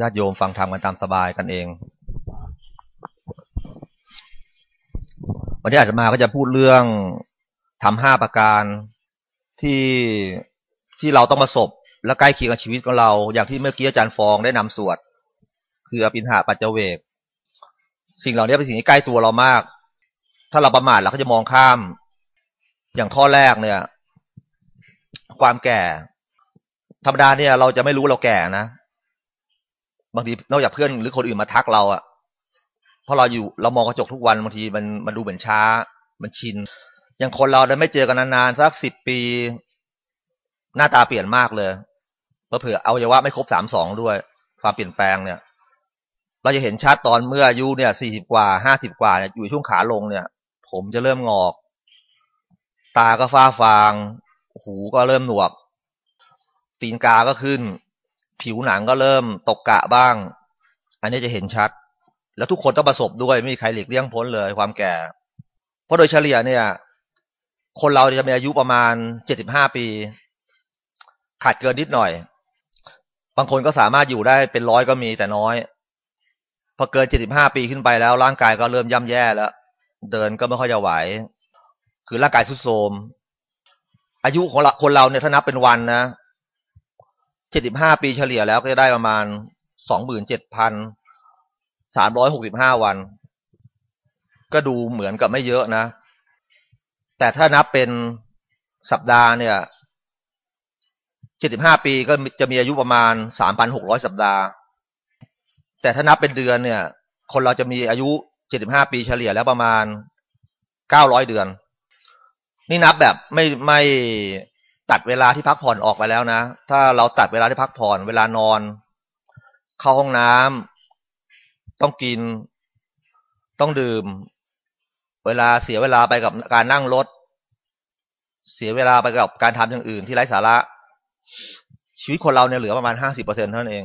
ญาติโยมฟังธรรมกันตามสบายกันเอง วันนี้อาจจะมาก็จะพูดเรื่องทำห้าประการที่ที่เราต้องประสบและใกล้เคียงกับชีวิตของเรา อย่างที่เมื่อกี้อาจารย์ฟองได้นำสวด คืออภินหาปัจเจเวกสิ่งเหล่านี้เป็นสิ่งที่ใกล้ตัวเรามาก ถ้าเราประมาทเราก็จะมองข้าม อย่างข้อแรกเนี่ย ความแก่ ธรรมดาเนี่ยเราจะไม่รู้เราแก่นะ บางทีนอกจากเพื่อนหรือคนอื่นมาทักเราอะเพราะเราอยู่เรามองกระจกทุกวันบางทีมันมันดูเหมือนช้า มันชินอย่างคนเราได้ไม่เจอกันนานๆสักสิบปี หน้าตาเปลี่ยนมากเลยเพอเผื่อเอาอย่าวะไม่ครบสามสองด้วย ความเปลี่ยนแปลงเนี่ย เราจะเห็นชัดตอนเมื่ออายุเนี่ยสี่สิบกว่าห้าสิบกว่าเนี่ยอยู่ช่วงขาลงเนี่ย ผมจะเริ่มงอก ตาก็ฟ้าฟาง หูก็เริ่มหนวก ตีนกาก็ขึ้น ผิวหนังก็เริ่มตกกะบ้าง อันนี้จะเห็นชัด แล้วทุกคนต้องประสบด้วยไม่มีใครหลีกเลี่ยงพ้นเลยความแก่ เพราะโดยเฉลี่ยเนี่ย คนเราจะมีอายุประมาณเจ็ดสิบห้าปี ขาดเกินนิดหน่อย บางคนก็สามารถอยู่ได้เป็นร้อยก็มีแต่น้อยพอเกินเจ็ดสิบห้าปีขึ้นไปแล้วร่างกายก็เริ่มย่ำแย่แล้ว เดินก็ไม่ค่อยจะไหว คือร่างกายสุดโทรมอายุของคนเราเนี่ยถ้านับเป็นวันนะ เจ็ดสิบห้าปีเฉลี่ยแล้วก็จะได้ประมาณสองหมื่นเจ็ดพันสามร้อยหกสิบห้าวัน ก็ดูเหมือนกับไม่เยอะนะ แต่ถ้านับเป็นสัปดาห์เนี่ยเจ็ดสิบห้าปีก็จะมีอายุประมาณสามพันหกร้อยสัปดาห์ แต่ถ้านับเป็นเดือนเนี่ย คนเราจะมีอายุเจ็ดสิบห้าปีเฉลี่ยแล้วประมาณเก้าร้อยเดือน นี่นับแบบไม่ไม่ ตัดเวลาที่พักผ่อนออกไปแล้วนะ ถ้าเราตัดเวลาที่พักผ่อน เวลานอน เข้าห้องน้ำต้องกิน ต้องดื่ม เวลาเสียเวลาไปกับการนั่งรถ เสียเวลาไปกับการทำอย่างอื่นที่ไร้สาระ ชีวิตคนเราเนี่ยเหลือประมาณห้าสิบเปอร์เซ็นต์เท่านั้นเอง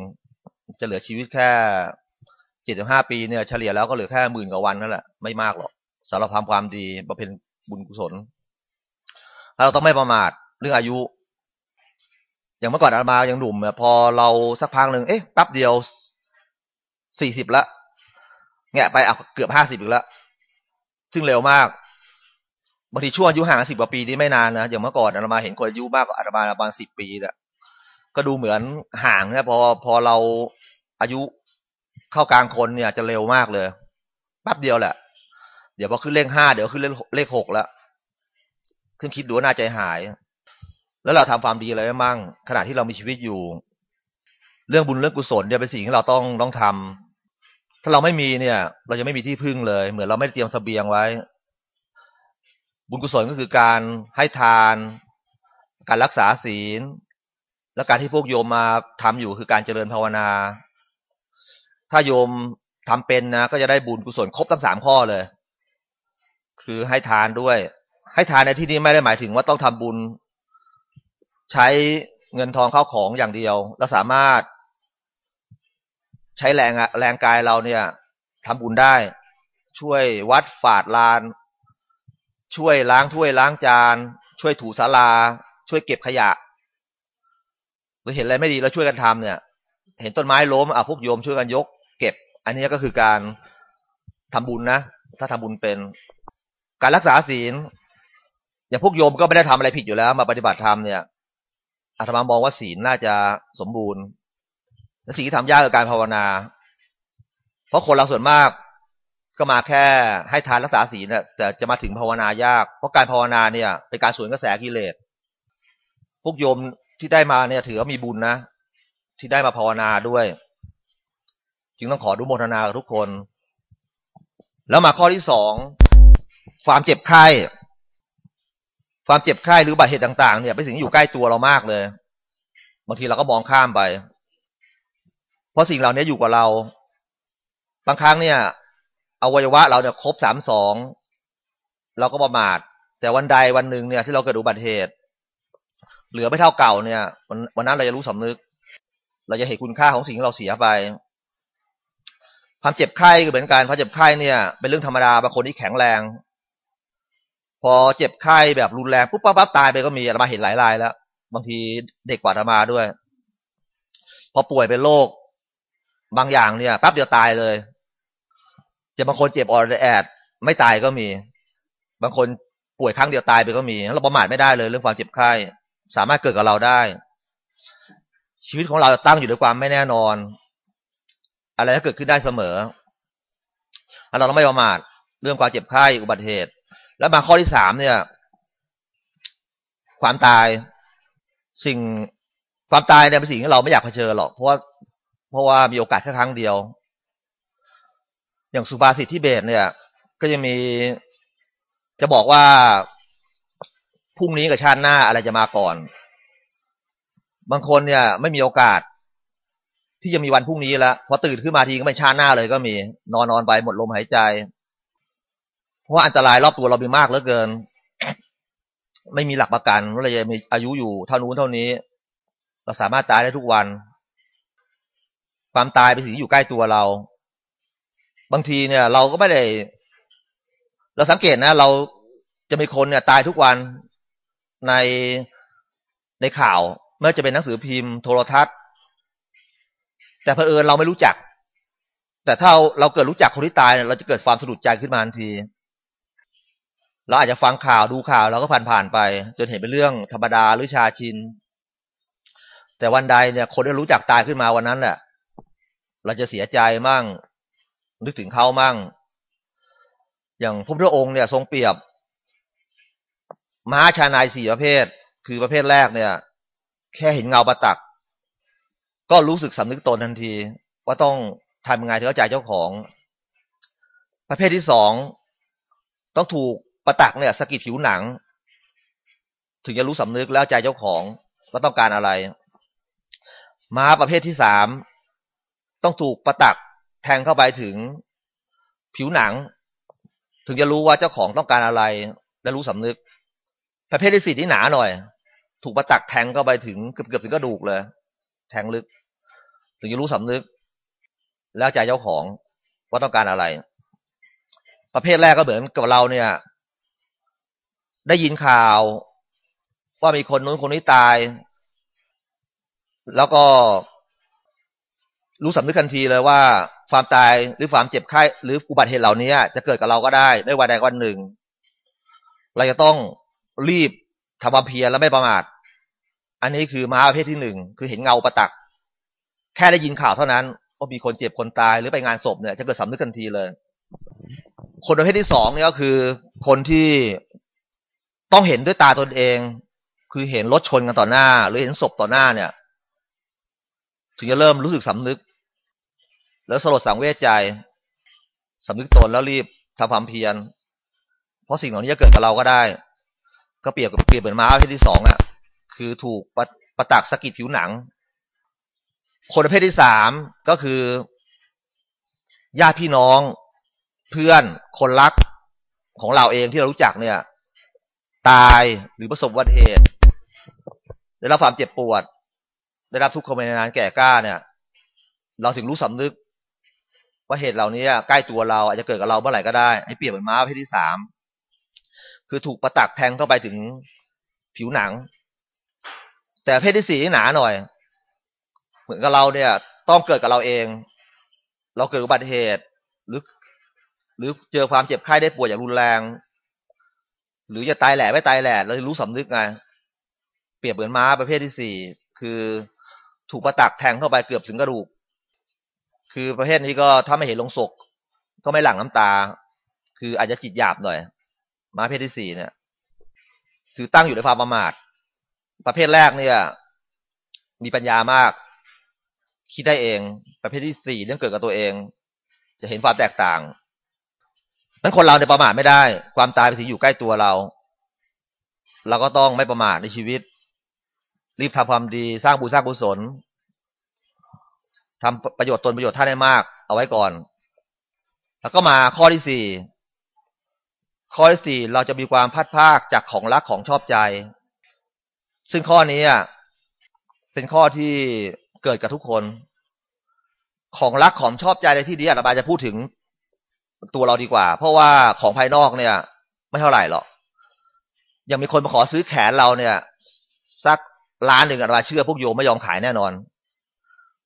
จะเหลือชีวิตแค่เจ็ดสิบห้าปีเนี่ยเฉลี่ยแล้วก็เหลือแค่หมื่นกว่าวันนั่นแหละไม่มากหรอกสำหรับทำความดีบำเพ็ญบุญกุศลเราต้องไม่ประมาท รื่องอายุ อย่างเมื่อก่อนอามายังหนุ่มพอเราสักพักหนึ่งเอ๊ะแป๊บเดียวสี่สิบละแงะไปอะเกือบห้าสิบอีกแล้วซึ่งเร็วมากบางทีช่วงอายุห่างสิบกว่าปีนี่ไม่นานนะอย่างเมื่อก่อนอามาเห็นคนอายุมากกว่าอามาประมาณสิบปีเนี่ยก็ดูเหมือนห่างนะพอพอเราอายุเข้ากลางคนเนี่ยจะเร็วมากเลยแป๊บเดียวแหละ เดี๋ยวพอขึ้นเลขห้าเดี๋ยวขึ้นเลขหกแล้วขึ้นคิดดูน่าใจหาย แล้วเราทำความดีอะไรไว้มั่ง ขณะที่เรามีชีวิตอยู่ เรื่องบุญเรื่องกุศลเนี่ยเป็นสิ่งที่เราต้องต้องทำถ้าเราไม่มีเนี่ย เราจะไม่มีที่พึ่งเลย เหมือนเราไม่เตรียมสเสบียงไว้ บุญกุศลก็คือการให้ทาน การรักษาศีล และการที่พวกโยมมาทำอยู่คือการเจริญภาวนา ถ้าโยมทำเป็นนะก็จะได้บุญกุศลครบทั้งสามข้อเลย คือให้ทานด้วย ให้ทานในที่นี้ไม่ได้หมายถึงว่าต้องทำบุญ ใช้เงินทองเข้าของอย่างเดียว แล้วสามารถ ใช้แรงแรงกายเราเนี่ยทำบุญได้ ช่วยวัดฝาดลาน ช่วยล้างถ้วยล้างจาน ช่วยถูศาลาช่วยเก็บขยะหรือเห็นอะไรไม่ดีแล้วช่วยกันทำเนี่ย เห็นต้นไม้ล้มอะพวกโยมช่วยกันยก เก็บ อันนี้ก็คือการทำบุญนะถ้าทำบุญเป็น การรักษาศีลอย่างพวกโยมก็ไม่ได้ทำอะไรผิดอยู่แล้ว มาปฏิบัติธรรมเนี่ย อาตมามองว่าศีลน่าจะสมบูรณ์และสิ่งที่ทำยากคือการภาวนา เพราะคนเราส่วนมากก็มาแค่ให้ทานรักษาศีลแต่จะมาถึงภาวนายาก เพราะการภาวนาเนี่ย เป็นการสวนกระแสกิเลสพวกโยมที่ได้มาเนี่ย ถือว่ามีบุญนะ ที่ได้มาภาวนาด้วย จึงต้องขอดุโมทนากับทุกคน แล้วมาข้อที่สองความเจ็บไข้ ความเจ็บไข้หรือบัตเหตุต่างๆ เนี่ยเป็นสิ่งที่อยู่ใกล้ตัวเรามากเลยบางทีเราก็มองข้ามไป เพราะสิ่งเหล่านี้อยู่กับเรา บางครั้งเนี่ยอวัยวะเราเนี่ยครบสามสองเราก็ประมาท แต่วันใดวันหนึ่งเนี่ยที่เราเกิดอุบัติเหตุ เหลือไม่เท่าเก่าเนี่ยวันวันนั้นเราจะรู้สำนึก เราจะเห็นคุณค่าของสิ่งที่เราเสียไป ความเจ็บไข้ก็เหมือนกันความเจ็บไข้เนี่ย เป็นเรื่องธรรมดาบางคนที่แข็งแรง พอเจ็บไข้แบบรุนแรงปุ๊บปั๊บปั๊บตายไปก็มีอามาเห็นหลายรายแล้ว บางทีเด็กกว่าอามาด้วย พอป่วยเป็นโรคบางอย่างเนี่ยแป๊บเดียวตายเลย จะบางคนเจ็บออดแอด ไม่ตายก็มี บางคนป่วยครั้งเดียวตายไปก็มีเราประมาทไม่ได้เลย เรื่องความเจ็บไข้ สามารถเกิดกับเราได้ ชีวิตของเราตั้งอยู่ด้วยความไม่แน่นอน อะไรก็เกิดขึ้นได้เสมอเราต้องไม่ประมาทเรื่องความเจ็บไข้อุบัติเหตุ แล้วมาข้อที่สามเนี่ย ความตายสิ่งความตายเนี่ยเป็นสิ่งที่เราไม่อยากเผชิญหรอกเพราะว่าเพราะว่ามีโอกาสแค่ครั้งเดียว อย่างสุภาษิตที่เบสเนี่ย ก็จะมีจะบอกว่าพรุ่งนี้กับชาติหน้าอะไรจะมาก่อน บางคนเนี่ย ไม่มีโอกาส ที่จะมีวันพรุ่งนี้แล้วพอตื่นขึ้นมาทีก็ไม่ชาติหน้าเลยก็มี นอนนอนไปหมดลมหายใจ เพราะว่าอันตรายรอบตัวเรามีมากเหลือเกิน ไม่มีหลักประกันว่าเราจะมีอายุอยู่เท่านู้นเท่านี้ เราสามารถตายได้ทุกวัน ความตายเป็นสิ่งที่อยู่ใกล้ตัวเรา บางทีเนี่ย เราก็ไม่ได้ เราสังเกตนะ เราจะมีคนเนี่ย ตายทุกวันในในข่าวไม่ว่าจะเป็นหนังสือพิมพ์โทรทัศน์ แต่เพอเอิญเราไม่รู้จัก แต่ถ้าเราเกิดรู้จักคนที่ตายเราจะเกิดความสะดุดใจขึ้นมาทันที เราอาจจะฟังข่าวดูข่าวเราก็ผ่านผ่านไป จนเห็นเป็นเรื่องธรรมดาหรือชาชิน แต่วันใดเนี่ย คนที่รู้จักตายขึ้นมาวันนั้นแหละเราจะเสียใจมั่ง นึกถึงเขามั่ง อย่างพระพุทธองค์เนี่ยทรงเปรียบม้าชานายสี่ประเภท คือประเภทแรกเนี่ย แค่เห็นเงาประตัก ก็รู้สึกสำนึกตนทันที ว่าต้องทำยังไงถึงจะจ่ายเจ้าของ ประเภทที่สองต้องถูก ประตักเนี่ยสกิดผิวหนัง ถึงจะรู้สำนึกแล้วใจเจ้าของว่าต้องการอะไร ม้าประเภทที่สามต้องถูกประตักแทงเข้าไปถึงผิวหนัง ถึงจะรู้ว่าเจ้าของต้องการอะไร และรู้สำนึก ประเภทที่สี่ที่หนาหน่อย ถูกประตักแทงเข้าไปถึงเกือบเกือบถึงกระดูกเลย แทงลึก ถึงจะรู้สำนึก แล้วใจเจ้าของว่าต้องการอะไร ประเภทแรกก็เหมือนกับเราเนี่ย ได้ยินข่าว ว่ามีคนนู้นคนนี้ตาย แล้วก็รู้สำนึกทันทีเลยว่า ความตายหรือความเจ็บไข้ หรืออุบัติเหตุเหล่านี้จะเกิดกับเราก็ได้ไม่วันใดวันหนึ่ง เราจะต้องรีบทำความเพียรและไม่ประมาท อันนี้คือมาประเภทที่หนึ่งคือเห็นเงาประตัก แค่ได้ยินข่าวเท่านั้นว่ามีคนเจ็บคนตายหรือไปงานศพเนี่ยจะเกิดสำนึกทันทีเลย คนประเภทที่สองเนี่ยก็คือ คนที่ ต้องเห็นด้วยตาตนเอง คือเห็นรถชนกันต่อหน้า หรือเห็นศพต่อหน้าเนี่ย ถึงจะเริ่มรู้สึกสำนึก แล้วสลดสังเวชใจสำนึกตนแล้วรีบทำความเพียรเพราะสิ่งเหล่านี้จะเกิดกับเราก็ได้ ก็เปรียบกับเปรียบเหมือนม้าประเภทที่สองอะ คือถูกประประตักสกิดผิวหนัง คนประเภทที่สามก็คือญาติพี่น้อง เพื่อนคนรักของเราเองที่เรารู้จักเนี่ย ตายหรือประสบอุบัติเหตุ ได้รับความเจ็บปวด ได้รับทุกขเวทนานแก่กล้าเนี่ย เราถึงรู้สำนึก ว่าเหตุเหล่านี้ใกล้ตัวเราอาจจะเกิดกับเราเมื่อไหร่ก็ได้ให้เปรียบเหมือนม้าประเภทที่สามคือถูกประตักแทงเข้าไปถึงผิวหนัง แต่เพศที่สี่นี่หนาหน่อย เหมือนกับเราเนี่ย ต้องเกิดกับเราเอง เราเกิดอุบัติเหตุหรือ หรือเจอความเจ็บไข้ได้ป่วยอย่างรุนแรง หรือจะตายแหล่ไม่ตายแหล่เรารู้สำนึกไงเปรียบเหมือนม้าประเภทที่สี่คือถูกประตักแทงเข้าไปเกือบถึงกระดูก คือประเภทนี้ก็ถ้าไม่เห็นลงศกก็ไม่หลั่งน้ำตา คืออาจจะจิตหยาบหน่อย ม้าประเภทที่สี่เนี่ยคือตั้งอยู่ในความประมาท ประเภทแรกเนี่ย มีปัญญามาก คิดได้เอง ประเภทที่สี่เรื่องเกิดกับตัวเอง จะเห็นความแตกต่าง นั้นคนเราเนี่ยประมาทไม่ได้ ความตายไปถึงอยู่ใกล้ตัวเรา เราก็ต้องไม่ประมาทในชีวิต รีบทำความดีสร้างบุญสร้างกุศลทำประโยชน์ตนประโยชน์ท่านให้มาก เอาไว้ก่อน แล้วก็มาข้อที่สี่ข้อที่สี่เราจะมีความพัดภาคจากของรักของชอบใจ ซึ่งข้อนี้เป็นข้อที่เกิดกับทุกคน ของรักของชอบใจในที่นี้อาตมาจะพูดถึง ตัวเราดีกว่า เพราะว่าของภายนอกเนี่ย ไม่เท่าไหร่หรอกยังมีคนมาขอซื้อแขนเราเนี่ยสักล้านหนึ่งอาตมาเชื่อพวกโยมไม่ยอมขายแน่นอน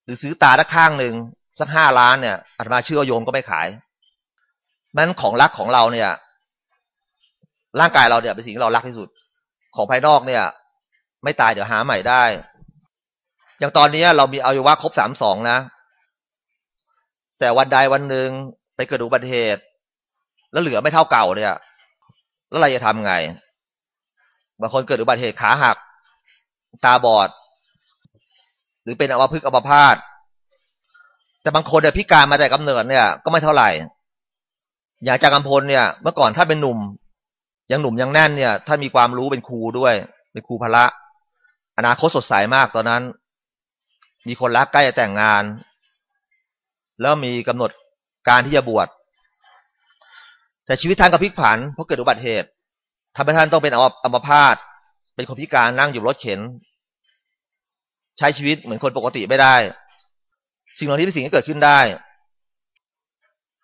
หรือซื้อตาด้ข้างหนึ่งสักห้าล้านเนี่ยอาตมาเชื่อโยมก็ไม่ขายนั้นของรักของเราเนี่ย ร่างกายเราเนี่ยเป็นสิ่งที่เรารักที่สุด ของภายนอกเนี่ย ไม่ตายเดี๋ยวหาใหม่ได้ อย่างตอนนี้เรามีอวัยวะครบสามสองนะ แต่วันใดวันหนึ่ง ไปเกิดอุบัติเหตุ แล้วเหลือไม่เท่าเก่าเนี่ย แล้วเราจะทำไง บางคนเกิดอุบัติเหตุขาหัก ตาบอด หรือเป็นอวัพึกอวัพาตแต่บางคนเนี่ยพิการมาแต่กำเนิดเนี่ย ก็ไม่เท่าไหร่ อย่างจากกำพลเนี่ย เมื่อก่อนถ้าเป็นหนุ่ม ยังหนุ่มยังแน่นเนี่ยถ้ามีความรู้เป็นครูด้วย เป็นครูพละ อนาคตสดใสมากตอนนั้น มีคนรักใกล้จะแต่งงาน แล้วมีกำหนด การที่จะบวชแต่ชีวิตท่านก็พลิกผันเพราะเกิดอุบัติเหตุทำให้ท่านต้องเป็นอัมพาตเป็นคนพิการนั่งอยู่รถเข็น ใช้ชีวิตเหมือนคนปกติไม่ได้ สิ่งเหล่านี้เป็นสิ่งที่เกิดขึ้นได้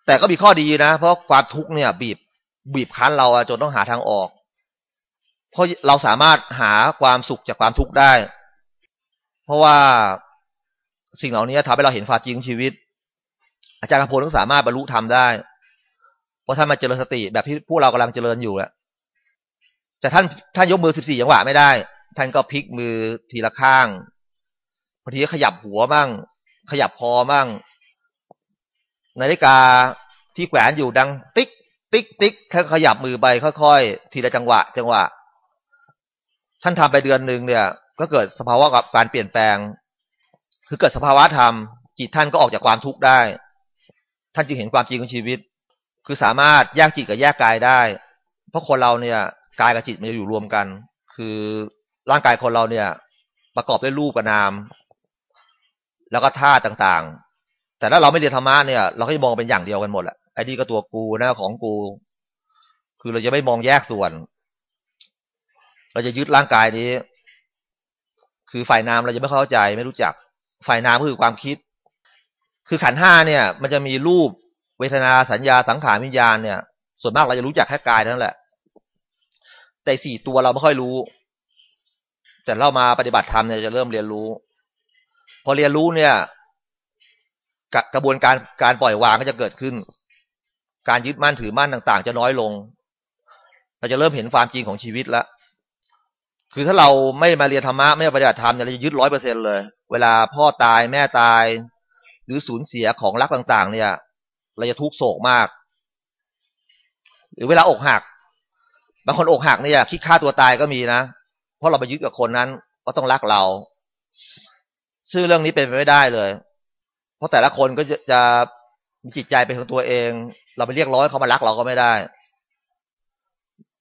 แต่ก็มีข้อดีนะ เพราะความทุกข์เนี่ย บีบบีบคั้นเราจนต้องหาทางออก เพราะเราสามารถหาความสุขจากความทุกข์ได้ เพราะว่าสิ่งเหล่านี้ทำให้เราเห็นความจริงชีวิต อาจารย์กำพลต้องสามารถบรรลุธรรมได้เพราะท่านมาเจริญสติแบบที่พวกเรากำลังเจริญอยู่แหละแต่ท่านท่านยกมือสิบสี่จังหวะไม่ได้ ท่านก็พลิกมือทีละข้างบางทีขยับหัวบ้าง ขยับคอบ้างนาฬิกาที่แขวนอยู่ดังติ๊ก ติ๊ก ติ๊กถ้าขยับมือไปค่อยๆ ทีละจังหวะ จังหวะ ท่านทำไปเดือนหนึ่งเนี่ย ก็เกิดสภาวะกับการเปลี่ยนแปลง คือเกิดสภาวะธรรมจิตท่านก็ออกจากความทุกข์ได้ ท่านจึงเห็นความจริงของชีวิต คือสามารถแยกจิตกับแยกกายได้ เพราะคนเราเนี่ยกายกับจิตมันจะอยู่รวมกัน คือร่างกายคนเราเนี่ย ประกอบด้วยรูปกับนาม แล้วก็ท่าต่างๆ แต่ถ้าเราไม่เรียนธรรมะเนี่ย เราก็จะมองเป็นอย่างเดียวกันหมดแหละไอ้นี่ก็ตัวกูนะของกู คือเราจะไม่มองแยกส่วน เราจะยึดร่างกายนี้ คือฝ่ายนามเราจะไม่เข้าใจไม่รู้จัก ฝ่ายนามก็คือความคิด คือขันห้าเนี่ย มันจะมีรูปเวทนาสัญญาสังขารวิญญาณเนี่ย ส่วนมากเราจะรู้จักแค่กายนั่นแหละ แต่สี่ตัวเราไม่ค่อยรู้ แต่เรามาปฏิบัติธรรมเนี่ยจะเริ่มเรียนรู้ พอเรียนรู้เนี่ยกระบวนการการปล่อยวางก็จะเกิดขึ้น การยึดมั่นถือมั่นต่าง ๆ จะน้อยลง เราจะเริ่มเห็นความจริงของชีวิตแล้วคือถ้าเราไม่มาเรียนธรรมะไม่ปฏิบัติธรรมเนี่ยเราจะยึดร้อยเปอร์เซ็นเลย เวลาพ่อตายแม่ตาย หรือสูญเสียของรักต่างๆ เนี่ย เราจะทุกโศกมาก หรือเวลาอกหัก บางคนอกหักเนี่ยคิดฆ่าตัวตายก็มีนะ เพราะเราไปยึดกับคนนั้นก็ต้องรักเรา ซึ่งเรื่องนี้เป็นไปไม่ได้เลย เพราะแต่ละคนก็จะจะมีจิตใจเป็นของตัวเอง เราไปเรียกร้อยเขามารักเราก็ไม่ได้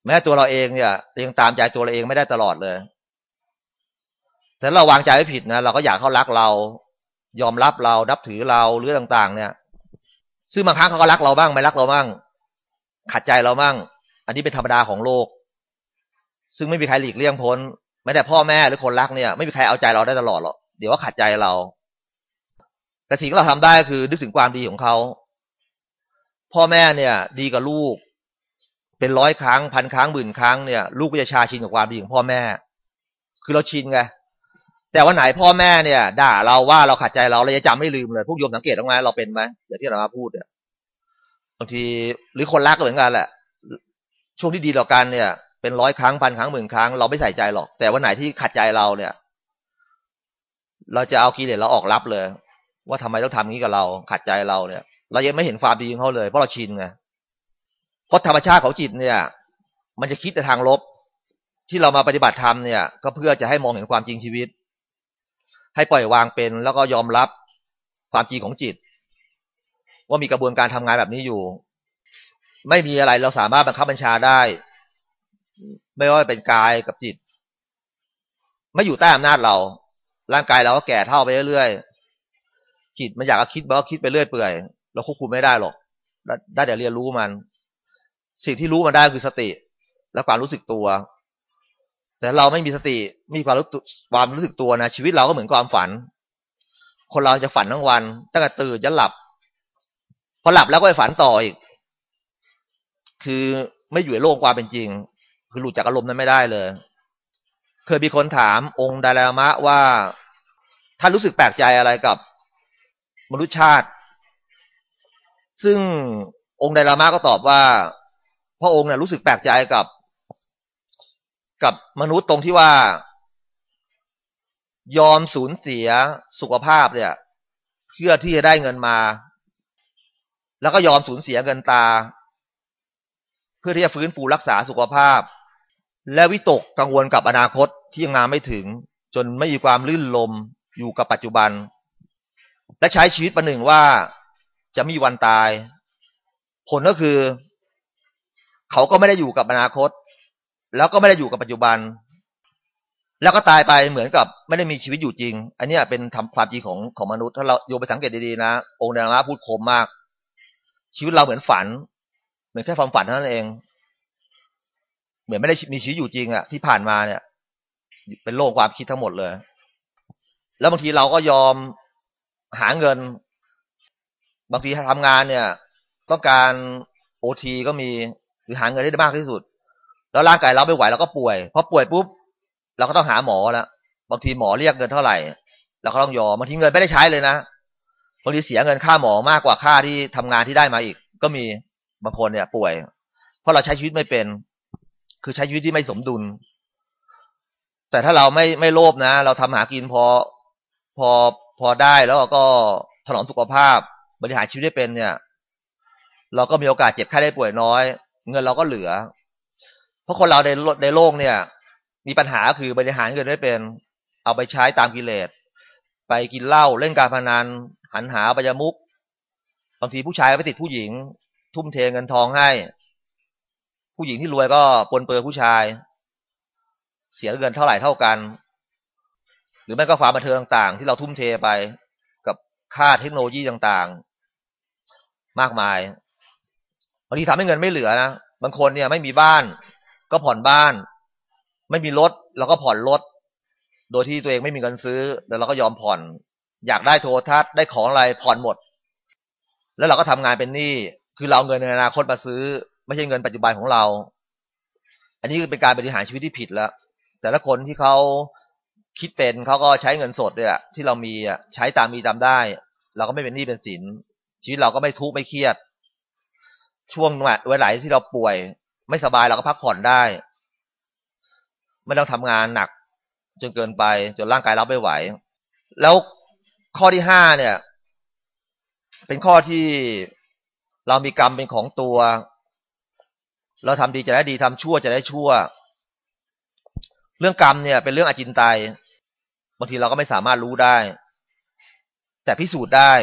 แม้ตัวเราเองเนี่ยยังตามใจตัวเราเองไม่ได้ตลอดเลยแต่เราวางใจไว้ผิดนะเราก็อยากเขารักเรา ยอมรับเรานับถือเราหรือต่าง ๆ เนี่ย ซึ่งบางครั้งเขาก็รักเราบ้างไม่รักเราบ้างขัดใจเราบ้างอันนี้เป็นธรรมดาของโลก ซึ่งไม่มีใครหลีกเลี่ยงพ้นไม่แต่พ่อแม่หรือคนรักเนี่ย ไม่มีใครเอาใจเราได้ตลอดหรอกเดี๋ยวก็ขัดใจเรา แต่สิ่งที่เราทำได้คือ นึกถึงความดีของเขา พ่อแม่เนี่ย ดีกับลูก เป็นร้อยครั้งพันครั้งหมื่นครั้งเนี่ย ลูกก็จะชาชินกับความดีของพ่อแม่ คือเราชินไง แต่วันไหนพ่อแม่เนี่ย ด่าเราว่าเราขัดใจเราเราจะจำไม่ลืมเลยพวกโยมสังเกตบ้างไหมเราเป็นไหมเดี๋ยวที่เรามาพูดเนี่ยบางทีหรือคนรักก็เหมือนกันแหละ ช่วงที่ดีต่อกันเนี่ย เป็นร้อยครั้งพันครั้งหมื่นครั้งเราไม่ใส่ใจหรอก แต่วันไหนที่ขัดใจเราเนี่ย เราจะเอากิเลสเราออกรับเลย ว่าทำไมต้องทำงี้กับเรา ขัดใจเราเนี่ย เรายังไม่เห็นความดีของเขาเลยเพราะเราชินไงเพราะธรรมชาติของจิตเนี่ย มันจะคิดแต่ทางลบ ที่เรามาปฏิบัติธรรมเนี่ย ก็เพื่อจะให้มองเห็นความจริงชีวิต ให้ปล่อยวางเป็น แล้วก็ยอมรับความจริงของจิต ว่ามีกระบวนการทำงานแบบนี้อยู่ ไม่มีอะไรเราสามารถบังคับบัญชาได้ ไม่ว่าเป็นกายกับจิต ไม่อยู่ใต้อำนาจเรา ร่างกายเราก็แก่เท่าไปเรื่อยๆจิตมันอยากคิดมันก็คิดไปเรื่อยเปื่อยเราควบคุมไม่ได้หรอกได้แต่เรียนรู้มัน สิ่งที่รู้มันได้คือสติ และความรู้สึกตัว แต่เราไม่มีสติมีความรู้ความรู้สึกตัวนะชีวิตเราก็เหมือนความฝัน คนเราจะฝันทั้งวันตั้งแต่ตื่นจะหลับ พอหลับแล้วก็ไปฝันต่ออีก คือไม่อยู่ในโลกความเป็นจริง คือหลุดจากอารมณ์นั้นไม่ได้เลย เคยมีคนถามองค์ดารามะว่าท่านรู้สึกแปลกใจอะไรกับมนุษยชาติ ซึ่งองค์ไดรามาก็ตอบว่า พระองค์เนี่ยรู้สึกแปลกใจกับ กับมนุษย์ตรงที่ว่า ยอมสูญเสียสุขภาพเนี่ย เพื่อที่จะได้เงินมา แล้วก็ยอมสูญเสียเงินตา เพื่อที่จะฟื้นฟูรักษาสุขภาพ และวิตกกังวลกับอนาคตที่ยังงานไม่ถึง จนไม่มีความลื่นลมอยู่กับปัจจุบัน และใช้ชีวิตประหนึ่งว่าจะมีวันตาย ผลก็คือ เขาก็ไม่ได้อยู่กับอนาคต แล้วก็ไม่ได้อยู่กับปัจจุบัน แล้วก็ตายไปเหมือนกับไม่ได้มีชีวิตอยู่จริง อันนี้เป็นทำความจริงของของมนุษย์ถ้าเราโยไปสังเกตดีๆนะ องค์เดลาพูดคมมาก ชีวิตเราเหมือนฝัน เหมือนแค่ความฝันเท่านั้นเอง เหมือนไม่ได้มีชีวิตอยู่จริงอะที่ผ่านมาเนี่ย เป็นโลกความคิดทั้งหมดเลย แล้วบางทีเราก็ยอมหาเงิน บางทีทำงานเนี่ย ต้องการโอทีก็มีหรือหาเงินได้มากที่สุด แล้วร่างกายเราไม่ไหวเราก็ป่วยพอป่วยปุ๊บเราก็ต้องหาหมอแล้วบางทีหมอเรียกเงินเท่าไหร่เราก็ต้องยอมบางทีเงินไม่ได้ใช้เลยนะบางทีเสียเงินค่าหมอมากกว่าค่าที่ทำงานที่ได้มาอีก ก็มีบางคนเนี่ย ป่วย เพราะเราใช้ชีวิตไม่เป็น คือใช้ชีวิตที่ไม่สมดุล แต่ถ้าเราไม่ไม่โลภนะ เราทำหากินพอพอพอได้แล้วก็ถนอมสุขภาพ บริหารชีวิตได้เป็นเนี่ย เราก็มีโอกาสเจ็บไข้ได้ป่วยน้อย เงินเราก็เหลือ เพราะคนเราในในโลกเนี่ย มีปัญหาคือบริหารเงินได้เป็น เอาไปใช้ตามกิเลส ไปกินเหล้าเล่นการพนันหันหาปยมุกบางทีผู้ชายไปติดผู้หญิง ทุ่มเทเงินทองให้ ผู้หญิงที่รวยก็ปนเปื้อผู้ชาย เสียเงินเท่าไหร่เท่ากัน หรือแม้ก็ความบันเทิงต่างๆ ที่เราทุ่มเทไปกับค่าเทคโนโลยีต่างๆ มากมายบางทีทำให้เงินไม่เหลือนะบางคนเนี่ยไม่มีบ้าน ก็ผ่อนบ้าน ไม่มีรถเราก็ผ่อนรถ โดยที่ตัวเองไม่มีเงินซื้อแต่เราก็ยอมผ่อน อยากได้โทรทัศน์ได้ของอะไรผ่อนหมด แล้วเราก็ทำงานเป็นหนี้คือเราเงินในอนาคตมาซื้อ ไม่ใช่เงินปัจจุบันของเรา อันนี้คือเป็นการบริหารชีวิตที่ผิดแล้ว แต่ละคนที่เขาคิดเป็นเขาก็ใช้เงินสดเนี่ยที่เรามีอะใช้ตามมีตามได้ เราก็ไม่เป็นหนี้เป็นสินชีวิตเราก็ไม่ทุกข์ไม่เครียด ช่วงเวลาที่เราป่วย ไม่สบายเราก็พักผ่อนได้ ไม่ต้องทำงานหนัก จนเกินไป จนร่างกายรับไม่ไหว แล้วข้อที่ห้าเนี่ย เป็นข้อที่เรามีกรรมเป็นของตัว เราทำดีจะได้ดีทำชั่วจะได้ชั่ว เรื่องกรรมเนี่ย เป็นเรื่องอจินไตยบางทีเราก็ไม่สามารถรู้ได้ แต่พิสูจน์ได้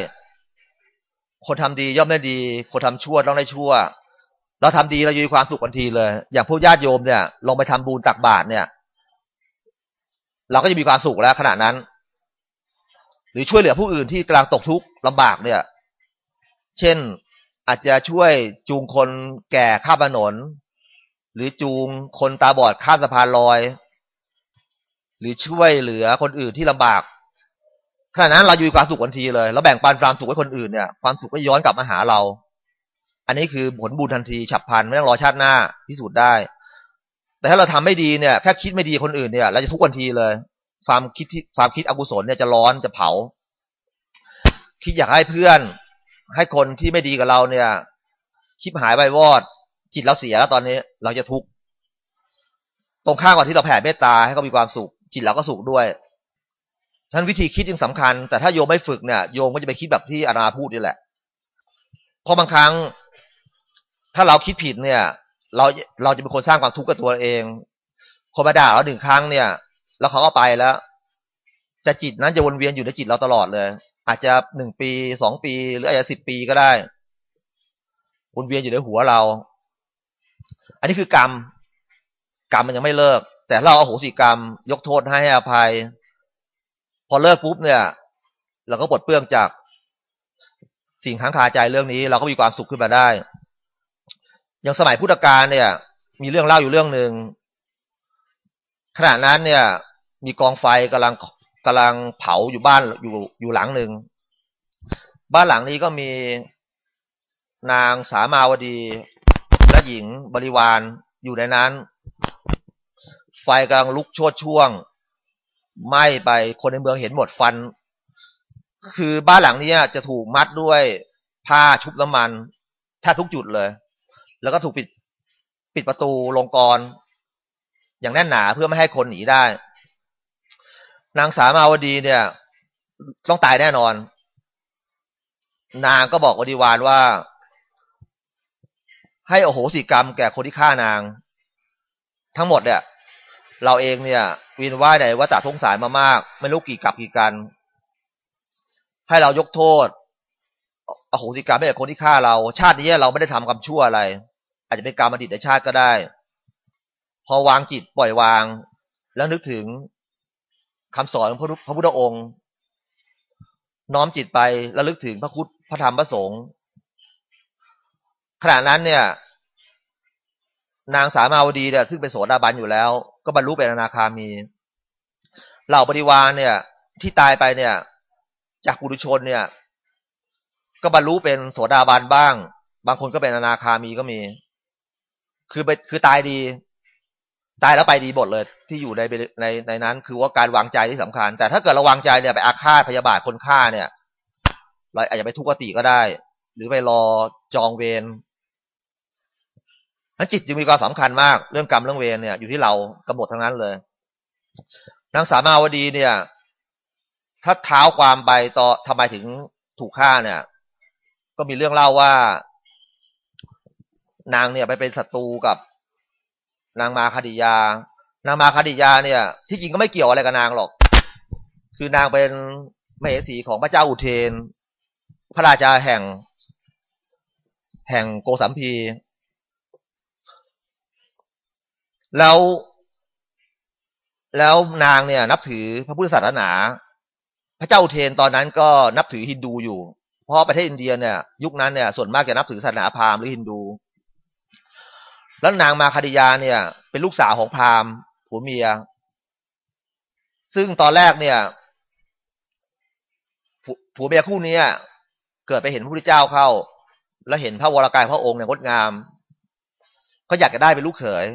คนทำดีย่อมได้ดี คนทำชั่วต้องได้ชั่ว เราทำดีเราอยู่ความสุขทันทีเลย อย่างพวกญาติโยมเนี่ยลงไปทำบุญตักบาตรเนี่ย เราก็จะมีความสุขแล้วขณะนั้น หรือช่วยเหลือผู้อื่นที่กำลังตกทุกข์ลำบากเนี่ย เช่นอาจจะช่วยจูงคนแก่ข้ามถนน หรือจูงคนตาบอดข้ามสะพานลอย หรือช่วยเหลือคนอื่นที่ลำบากขณะนั้นเราอยู่ความสุขทันทีเลย แล้วแบ่งปันความสุขให้คนอื่นเนี่ย ความสุขก็ย้อนกลับมาหาเรา อันนี้คือผลบุญทันทีฉับพลันไม่ต้องรอชาติหน้าพิสูจน์ได้ แต่ถ้าเราทำไม่ดีเนี่ยแค่คิดไม่ดีคนอื่นเนี่ยเราจะทุกวันทีเลย ความคิดที่ความคิดอกุศลเนี่ยจะร้อนจะเผา คิดอยากให้เพื่อน ให้คนที่ไม่ดีกับเราเนี่ยชิบหายไปวอด จิตเราเสียแล้วตอนนี้เราจะทุกข์ตรงข้ามกับที่เราแผ่เมตตาให้เขามีความสุข จิตเราก็สุขด้วยท่านวิธีคิดจึงสำคัญ แต่ถ้าโยมไม่ฝึกเนี่ยโยมก็จะไปคิดแบบที่อาราพูดนี่แหละเพราะบางครั้ง ถ้าเราคิดผิดเนี่ย เราเราจะเป็นคนสร้างความทุกข์กับตัวเอง คนมาด่าเราหนึ่งครั้งเนี่ย แล้วเขาก็ไปแล้วจะจิตนั้นจะวนเวียนอยู่ในจิตเราตลอดเลย อาจจะหนึ่งปีสองปี หรืออาจจะสิบปีก็ได้ วนเวียนอยู่ในหัวเรา อันนี้คือกรรม กรรมมันยังไม่เลิก แต่เราเอาโหสิกรรม ยกโทษให้อภัย พอเลิกปุ๊บเนี่ย เราก็ปลดเปลื้องจาก สิ่งค้างคาใจเรื่องนี้ เราก็มีความสุขขึ้นมาได้ อย่างสมัยพุทธกาลเนี่ย มีเรื่องเล่าอยู่เรื่องหนึ่งขณะนั้นเนี่ย มีกองไฟกำลังกำลังเผาอยู่บ้านอยู่อยู่หลังหนึ่งบ้านหลังนี้ก็มีนางสามาวดีและหญิงบริวารอยู่ในนั้น ไฟกำลังลุกโชดช่วงไหม้ไปคนในเมืองเห็นหมดฟัน คือบ้านหลังนี้จะถูกมัดด้วยผ้าชุบน้ำมันแทบทุกจุดเลย แล้วก็ถูกปิดปิดประตูลงกร อย่างแน่นหนาเพื่อไม่ให้คนหนีได้ นางสามาวดีเนี่ย ต้องตายแน่นอน นางก็บอกอดิวานว่า ให้โอโหสิกรรมแก่คนที่ฆ่านาง ทั้งหมดเนี่ย เราเองเนี่ยวินว่าในวัฏสงสารมามาก ไม่รู้กี่กับกี่กัน ให้เรายกโทษอโหสิกรรมให้กับคนที่ฆ่าเรา ชาตินี้เราไม่ได้ทำกรรมชั่วอะไร อาจจะเป็นกรรมอดีตชาติก็ได้ พอวางจิตปล่อยวาง แล้วนึกถึงคำสอนของพระพุทธองค์ น้อมจิตไปแล้วลึกถึงพระพุทธพระธรรมพระสงฆ์ขณะนั้นเนี่ย นางสามาวดีเนี่ยซึ่งเป็นโสดาบันอยู่แล้ว ก็บรรลุเป็นอนาคามี เหล่าบริวารเนี่ย ที่ตายไปเนี่ย จากปุถุชนเนี่ย ก็บรรลุเป็นโสดาบันบ้าง บางคนก็เป็นอนาคามีก็มี คือไปคือตายดี ตายแล้วไปดีหมดเลย ที่อยู่ในในในนั้น คือว่าการวางใจที่สำคัญ แต่ถ้าเกิดเราวางใจเนี่ยไปอาฆาตพยาบาทคนฆ่าเนี่ยเราอาจจะไปทุกขติก็ได้ หรือไปรอจองเวรนั้นจิตจึงมีความสำคัญมากเรื่องกรรมเรื่องเวรเนี่ยอยู่ที่เรากำหนดทั้งนั้นเลยนางสามาวดีเนี่ย ถ้าเท้าความไปต่อทำไมถึงถูกฆ่าเนี่ย ก็มีเรื่องเล่าว่า นางเนี่ยไปเป็นศัตรูกับ นางมาคดิยา นางมาคดิยาเนี่ย ที่จริงก็ไม่เกี่ยวอะไรกับนางหรอก คือนางเป็นมเหสีของพระเจ้าอุเทน พระราชาแห่ง แห่งโกสัมพี แล้ว แล้วนางเนี่ย นับถือพระพุทธศาสนา พระเจ้าอุเทนตอนนั้นก็นับถือฮินดูอยู่ เพราะประเทศอินเดียเนี่ย ยุคนั้นเนี่ยส่วนมากจะนับถือศาสนาพราหมณ์หรือฮินดู แล้วนางมาคดิยาเนี่ย เป็นลูกสาวของพราหมณ์ผัวเมีย ซึ่งตอนแรกเนี่ยผัวเมียคู่นี้เกิดไปเห็นพระพุทธเจ้าเข้า แล้วเห็นพระวรากายพระองค์เนี่ยงดงาม ก็อยากจะได้เป็นลูกเขย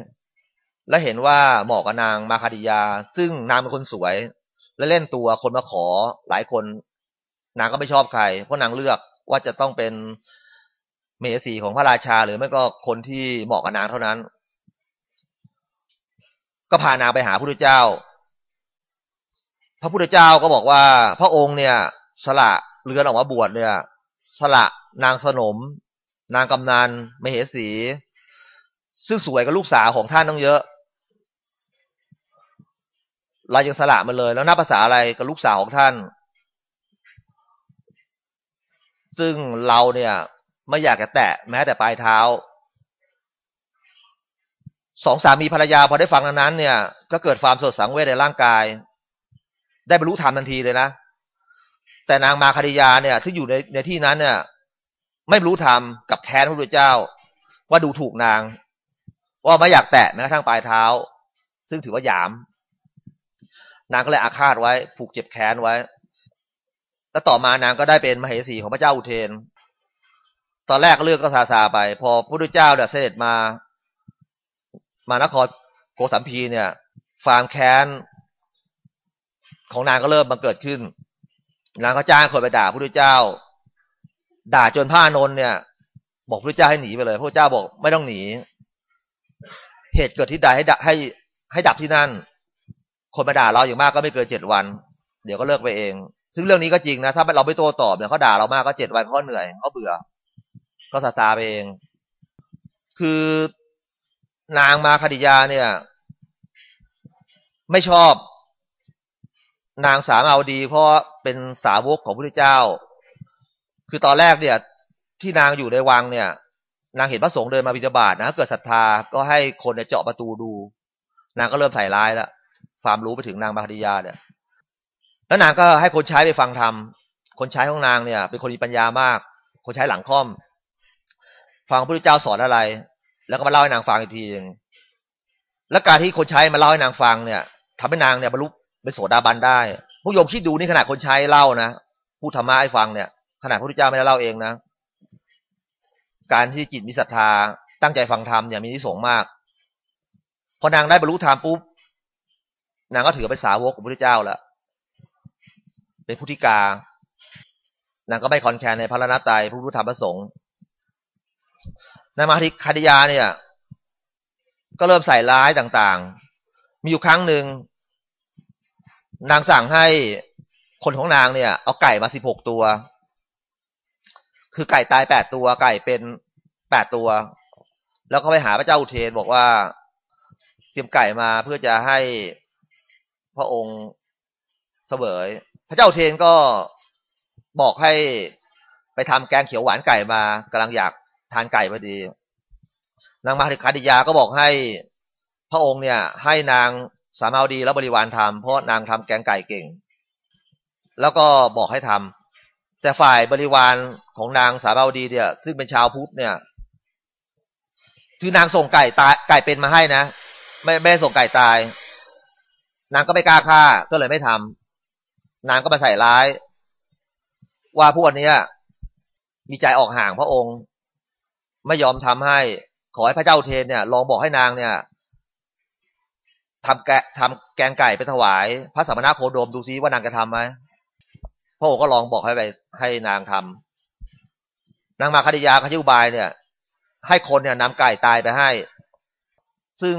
และเห็นว่าเหมาะกับนางมาคดิยา ซึ่งนางเป็นคนสวย และเล่นตัวคนมาขอหลายคน นางก็ไม่ชอบใคร เพราะนางเลือกว่าจะต้องเป็น เมสีของพระราชา หรือไม่ก็คนที่เหมาะกับนางเท่านั้น ก็พานางไปหาพระพุทธเจ้า พระพุทธเจ้าก็บอกว่า พระองค์เนี่ย สละเรือนออกมาบวชเนี่ย สละนางสนม นางกำนันมเหสี ซึ่งสวยกับลูกสาวของท่านต้องเยอะเรายังสละมาเลย แล้วนับภาษาอะไรกับลูกสาวของท่าน ซึ่งเราเนี่ย ไม่อยากจะแตะแม้แต่ปลายเท้าสองสามีภรรยาพอได้ฟังนั้น เนี่ย ก็เกิดความสดสังเวชในร่างกาย ได้บรรลุธรรมทันทีเลยนะแต่นางมาคดิยาเนี่ย ที่อยู่ในในที่นั้นเนี่ย ไม่รรลุธรรมกับแค้นพระพุทธเจ้า ว่าดูถูกนาง ว่าไม่อยากแตะแม้กระทั่งปลายเท้า ซึ่งถือว่าหยาม นางก็เลยอาฆาตไว้ ผูกเจ็บแค้นไว้ แล้วต่อมานางก็ได้เป็นมเหสีของพระเจ้าอุเทน ตอนแรกเรื่องก็ซาซาไป พอพระพุทธเจ้าเนี่ยเสด็จมา มานครโกสัมพีเนี่ยฟามแค้นของนางก็เริ่มมาเกิดขึ้น นางก็จ้างคนไปด่าพระพุทธเจ้า ด่าจนพระนนเนี่ย บอกพระพุทธเจ้าให้หนีไปเลยพระพุทธเจ้าบอกไม่ต้องหนี เหตุเกิดที่ใดให้ดับให้ ให้ดับที่นั่น คนมาด่าเราอย่างมากก็ไม่เกินเจ็ดวัน เดี๋ยวก็เลิกไปเอง ซึ่งเรื่องนี้ก็จริงนะ ถ้าเราไม่โต้ตอบเนี่ยเขาด่าเรามากก็เจ็ดวันเขาเหนื่อยเขาเบื่อ ก็ซาซาไปเอง คือนางมาคดิยาเนี่ย ไม่ชอบ นางสามเอาดี เพราะเป็นสาวกของพระพุทธเจ้า คือตอนแรกเนี่ย ที่นางอยู่ในวังเนี่ย นางเห็นพระสงฆ์เดินมาบิณฑบาตนะเกิดศรัทธาก็ให้คนเนี่ยเจาะประตูดู นางก็เริ่มใส่ร้ายแล้วความรู้ไปถึงนางมาคดิยาเนี่ย แล้วนางก็ให้คนใช้ไปฟังธรรมคนใช้ของนางเนี่ย เป็นคนมีปัญญามาก คนใช้หลังค่อม ฟังพระพุทธเจ้าสอนอะไร แล้วก็มาเล่าให้นางฟังอีกทีหนึ่งและการที่คนใช้มาเล่าให้นางฟังเนี่ยทำให้นางเนี่ยบรรลุเป็นโสดาบันได้ผู้โยมคิดดูนี่ขนาดคนใช้เล่านะพูดธรรมะให้ฟังเนี่ย ขนาดพระพุทธเจ้าไม่ได้เล่าเองนะการที่จิตมีศรัทธาตั้งใจฟังธรรมเนี่ยมีนิสงมาก พอนางได้บรรลุธรรมปุ๊บนางก็ถือเป็นสาวกของพระพุทธเจ้าแล้วเป็นพุทธิกา นางก็ไม่คอนแคร์ในพระนาตายผู้รู้ธรรมประสงค์ นางมาคดิยาเนี่ย ก็เริ่มใส่ร้ายต่างๆ มีอยู่ครั้งหนึ่ง นางสั่งให้คนของนางเนี่ย เอาไก่มาสิบหกตัว คือไก่ตายแปดตัว ไก่เป็นแปดตัว แล้วก็ไปหาพระเจ้าอุเทนบอกว่าเตรียมไก่มาเพื่อจะให้พระองค์เสวย พระเจ้าอุเทนก็บอกให้ไปทำแกงเขียวหวานไก่มากำลังอยาก ทานไก่พอดี นางมาคาดิยาก็บอกให้พระองค์เนี่ย ให้นางสามาวดีแล้วบริวารทำเพราะนางทำแกงไก่เก่ง แล้วก็บอกให้ทำแต่ฝ่ายบริวารของนางสามาวดีเนี่ย ซึ่งเป็นชาวพุทธเนี่ยคือนางส่งไก่ตายไก่เป็นมาให้นะไม่ไม่ได้ส่งไก่ตาย นางก็ไม่กล้าฆ่าก็เลยไม่ทำนางก็มาใส่ร้าย ว่าพวกนี้มีใจออกห่างพระองค์ ไม่ยอมทำให้ ขอให้พระเจ้าเทนเนี่ย ลองบอกให้นางเนี่ยทำแกทำแกงไก่ไปถวาย พระสมณะโคดมดูซิว่านางจะทำไหมพระองค์ก็ลองบอกให้ไปให้นางทำนางมาคันทิยาคิดอุบายเนี่ย ให้คนเนี่ยนำไก่ตายไปให้ ซึ่ง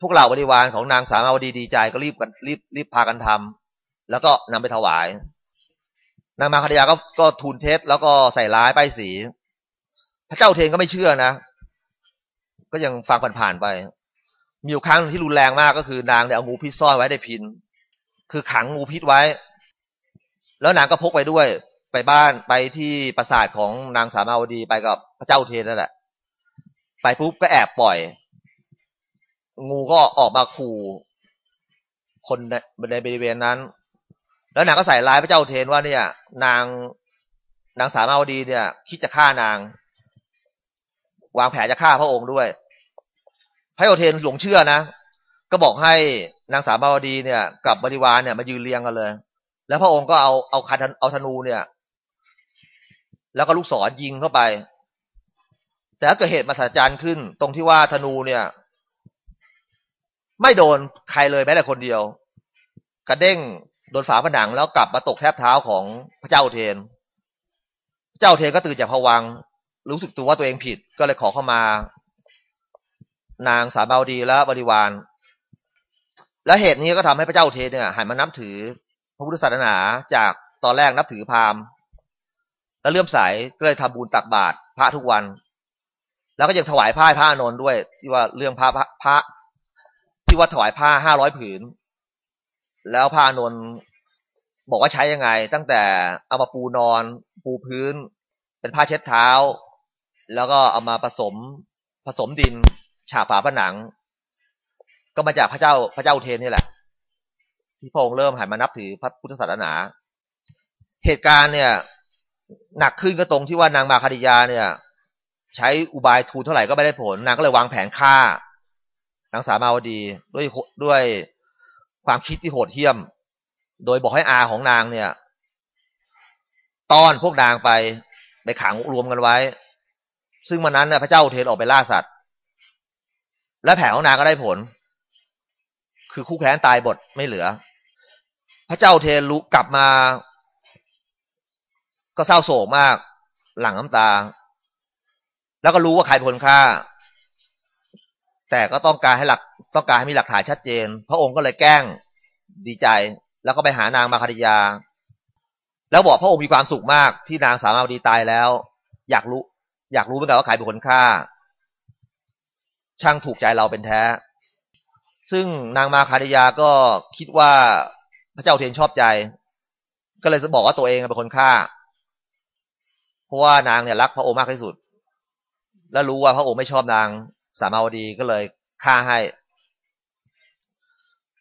พวกเหล่าบริวารของนางสามาวดีดีใจก็รีบกันรีบรีบพากันทำแล้วก็นำไปถวาย นางมาคันทิยาก็ก็ทูลเท็จแล้วก็ใส่ร้ายป้ายสี พระเจ้าอุเทนก็ไม่เชื่อนะ ก็ยังฟังผ่านๆไป มีอยู่ครั้งที่รุนแรงมากก็คือนางเนี่ยเอางูพิษซ่อนไว้ในพิณ คือขังงูพิษไว้ แล้วนางก็พกไปด้วย ไปบ้านไปที่ปราสาทของนางสามาวดีไปกับพระเจ้าเทนนั่นแหละ ไปปุ๊บก็แอบปล่อย งูก็ออกมาขู่คนในในบริเวณนั้น แล้วนางก็ใส่ร้ายพระเจ้าเทนว่าเนี่ย นางนางสามาวดีเนี่ย คิดจะฆ่านาง วางแผนจะฆ่าพระองค์ด้วย พระโอเทนหลงเชื่อนะ ก็บอกให้นางสาวบาวดีเนี่ย กับบริวารเนี่ยมายืนเรียงกันเลย แล้วพระองค์ก็เอาเอาคันเอาธนูเนี่ย แล้วก็ลูกศรยิงเข้าไป แต่ก็เกิดเหตุมาสัจจ์ขึ้น ตรงที่ว่าธนูเนี่ย ไม่โดนใครเลยแม้แต่คนเดียว กระเด้งโดนฝาผนังแล้วกลับมาตกแทบเท้าของพระเจ้าเทน เจ้าเทนก็ตื่นจากภวัง รู้สึกตัวว่าตัวเองผิด ก็เลยขอเข้ามา นางสาบาวดีและบริวาร และเหตุนี้ก็ทำให้พระเจ้าเทเนี่ยหันมานับถือพระพุทธศาสนาจากตอนแรกนับถือพราหมณ์ แล้วเลื่อมใสก็เลยทำบุญตักบาตรพระทุกวัน แล้วก็ยังถวายผ้าผ้านนด้วย ที่ว่าเรื่องผ้าพระที่ว่าถวายผ้าห้าร้อยผืน แล้วผ้านนบอกว่าใช้ยังไง ตั้งแต่เอามาปูนอน ปูพื้น เป็นผ้าเช็ดเท้า แล้วก็เอามาผสมผสมดิน ฉาบฝาผนัง ก็มาจากพระเจ้าพระเจ้าเทนนี่แหละ ที่พระองค์เริ่มหันมานับถือพระพุทธศาสนา เหตุการณ์เนี่ย หนักขึ้นก็ตรงที่ว่านางมาคดิยาเนี่ย ใช้อุบายทูลเท่าไหร่ก็ไม่ได้ผล นางก็เลยวางแผนฆ่านางสามาวดีด้วยด้วยความคิดที่โหดเหี้ยม โดยบอกให้อาของนางเนี่ย ตอนพวกนางไปไปขังรวมกันไว้ ซึ่งวันนั้นเนี่ยพระเจ้าเทนออกไปล่าสัตว์ และแผลของนางก็ได้ผล คือคู่แค้นตายบทไม่เหลือ พระเจ้าเทลุกลับมา ก็เศร้าโศกมาก หลั่งน้ำตา แล้วก็รู้ว่าใครเป็นคนฆ่า แต่ก็ต้องการให้หลักต้องการให้มีหลักฐานชัดเจน พระองค์ก็เลยแกล้งดีใจ แล้วก็ไปหานางมาคาริยา แล้วบอกพระองค์มีความสุขมากที่นางสามาวดีตายแล้ว อยากรู้ อยากรู้เหมือนกันว่าใครเป็นคนฆ่า ช่างถูกใจเราเป็นแท้ ซึ่งนางมาคาริยาก็คิดว่าพระเจ้าเทียนชอบใจ ก็เลยจะบอกว่าตัวเองเป็นคนฆ่า เพราะว่านางเนี่ยรักพระโอมากที่สุด และรู้ว่าพระโอไม่ชอบนางสามาวดีก็เลยฆ่าให้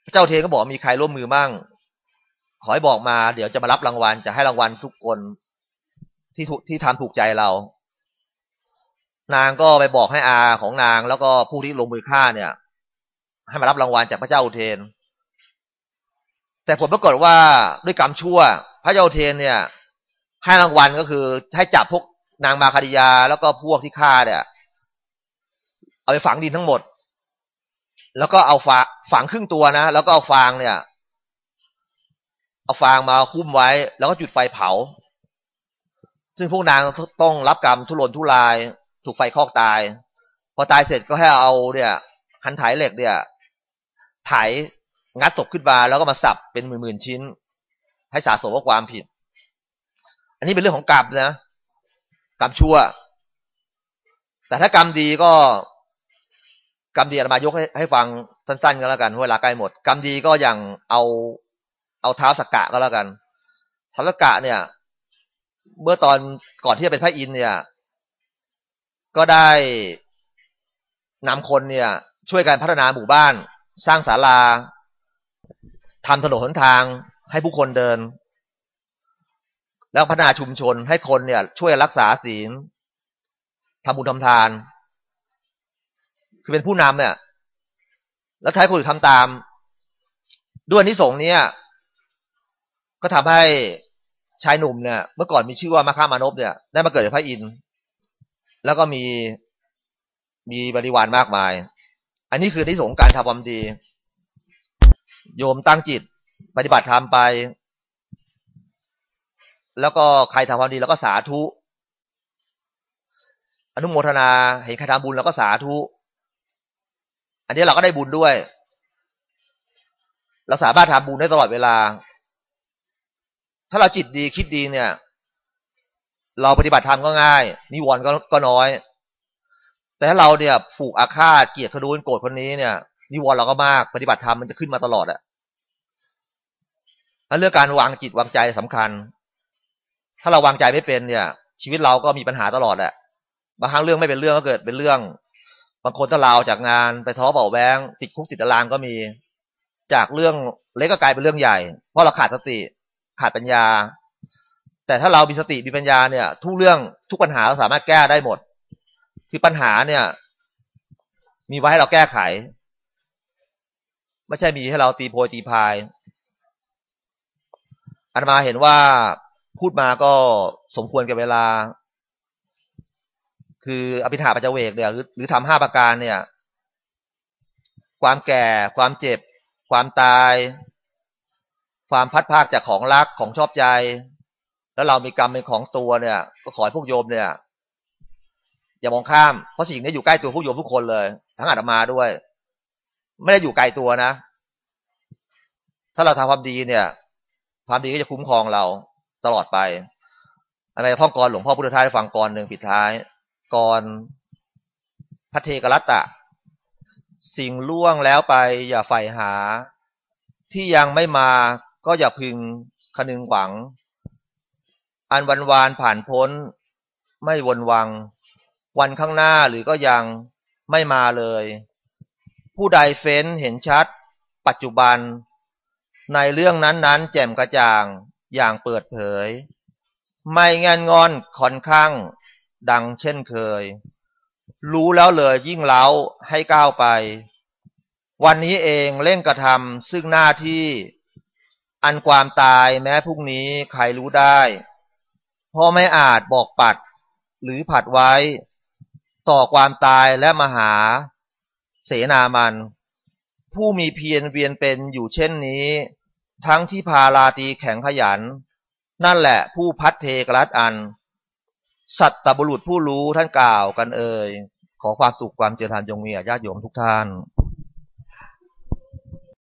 พระเจ้าเทียนก็บอกมีใครร่วมมือมั่ง ขอให้บอกมา เดี๋ยวจะมารับรางวัลจะให้รางวัลทุกคนที่ที่ทำถูกใจเรา นางก็ไปบอกให้อาของนางแล้วก็ผู้ที่ลงมือฆ่าเนี่ย ให้มารับรางวัลจากพระเจ้าอุเทน แต่ผลปรากฏว่าด้วยกรรมชั่ว พระเจ้าอุเทนเนี่ย ให้รางวัลก็คือให้จับพวกนางมาคาดิยาแล้วก็พวกที่ฆ่าเนี่ย เอาไปฝังดินทั้งหมด แล้วก็เอาฝาฝังครึ่งตัวนะแล้วก็เอาฟางเนี่ย เอาฟางมาคุ้มไว้ แล้วก็จุดไฟเผา ซึ่งพวกนางต้องรับกรรมทุรนทุราย ถูกไฟคอกตาย พอตายเสร็จก็ให้เอาเนี่ยคันไถเหล็กเนี่ยไถงัดศพขึ้นมาแล้วก็มาสับเป็นหมื่นๆชิ้น ให้สาสมว่าความผิด อันนี้เป็นเรื่องของกรรมนะกรรมชั่ว แต่ถ้ากรรมดีก็กรรมดีอามายกให้ให้ฟังสั้น ๆ ก็แล้วกันเวลาใกล้หมด กรรมดีก็อย่างเอาเอาเท้าสักกะก็แล้วกันเท้าสักกะเนี่ย เมื่อตอนก่อนที่จะเป็นพระอินทร์เนี่ย ก็ได้นำคนเนี่ย ช่วยกันพัฒนาหมู่บ้าน สร้างศาลาทำถนนหนทางให้ผู้คนเดิน แล้วพัฒนาชุมชนให้คนเนี่ย ช่วยรักษาศีลทำบุญทำทาน คือเป็นผู้นำเนี่ย แล้วใช้คนอื่นทำตาม ด้วยนิสงเนี่ย ก็ทำให้ชายหนุ่มเนี่ย เมื่อก่อนมีชื่อว่ามาค้ามานพเนี่ย ได้มาเกิดเป็นพระอินทร์ แล้วก็มีมีบริวารมากมาย อันนี้คือนิสงการทำความดี โยมตั้งจิต ปฏิบัติธรรมไป แล้วก็ใครทำความดีแล้วก็สาธุ อนุโมทนาเห็นใครทำบุญแล้วก็สาธุ อันนี้เราก็ได้บุญด้วย เราสามารถทำบุญได้ตลอดเวลา ถ้าเราจิตดีคิดดีเนี่ย เราปฏิบัติธรรมก็ง่าย นิวรณ์ก็ก็น้อย แต่ถ้าเราเนี่ยผูกอาฆาตเกลียดขนูนโกรธคนนี้เนี่ยนิวรณ์เราก็มากปฏิบัติธรรมมันจะขึ้นมาตลอดอะแล้วเรื่องการวางจิตวางใจสำคัญ ถ้าเราวางใจไม่เป็นเนี่ย ชีวิตเราก็มีปัญหาตลอดแหละบางครั้งเรื่องไม่เป็นเรื่องก็เกิดเป็นเรื่อง บางคนถ้าเราจากงานไปท้อเบาแวงติดคุกติดตารางก็มี จากเรื่องเล็กก็กลายเป็นเรื่องใหญ่ เพราะเราขาดสติขาดปัญญา แต่ถ้าเรามีสติมีปัญญาเนี่ย ทุกเรื่องทุกปัญหาเราสามารถแก้ได้หมด คือปัญหาเนี่ย มีไว้ให้เราแก้ไข ไม่ใช่มีให้เราตีโพยตีพายอันมาเห็นว่าพูดมาก็สมควรกับเวลา คืออภิธาปัจเวกเนี่ยหรือหรือทำห้าประการเนี่ย ความแก่ ความเจ็บ ความตาย ความพัดภาคจากของรักของชอบใจ แล้วเรามีกรรมเป็นของตัวเนี่ย ก็ขอให้พวกโยมเนี่ย อย่ามองข้าม เพราะสิ่งนี้อยู่ใกล้ตัวพวกโยมทุกคนเลย ทั้งอาตมาด้วย ไม่ได้อยู่ไกลตัวนะ ถ้าเราทำความดีเนี่ย ความดีก็จะคุ้มครองเราตลอดไปอะไรท่องกรหลวงพ่อพุทธทาสฟังกรหนึ่งปิดท้ายกรพัเทกรัตตะ สิ่งล่วงแล้วไปอย่าใฝ่หา ที่ยังไม่มาก็อย่าพึงคนึงหวัง อันวันวานผ่านพ้น ไม่วนวัง วันข้างหน้าหรือก็ยังไม่มาเลย ผู้ใดเฟ้นเห็นชัด ปัจจุบัน ในเรื่องนั้นๆ แจ่มกระจ่างอย่างเปิดเผย ไม่งานงอนค่อนข้าง ดังเช่นเคย รู้แล้วเลยยิ่งเล้าให้ก้าวไป วันนี้เองเร่งกระทำซึ่งหน้าที่ อันความตายแม้พรุ่งนี้ใครรู้ได้ เพราะไม่อาจบอกปัดหรือผัดไว้ ต่อความตายและมหา เสนามัน ผู้มีเพียรเวียนเป็นอยู่เช่นนี้ ทั้งที่พาลาตีแข็งขยัน นั่นแหละผู้พัดเทกรัดอัน สัตตบุรุษผู้รู้ท่านกล่าวกันเอ่ยขอความสุขความเจริญจงมีญาติโยมทุกท่าน